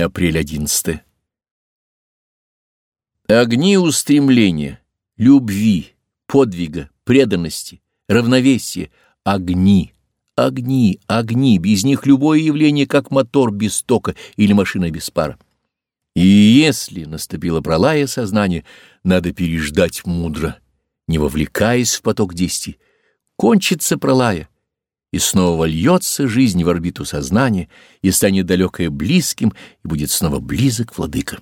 Апрель 11. Огни устремления, любви, подвига, преданности, равновесия, огни, огни, огни, без них любое явление, как мотор без тока или машина без пара. И если наступило пролая сознания, надо переждать мудро, не вовлекаясь в поток действий. Кончится пролая, и снова вольется жизнь в орбиту сознания, и станет далекое близким, и будет снова близок владыка.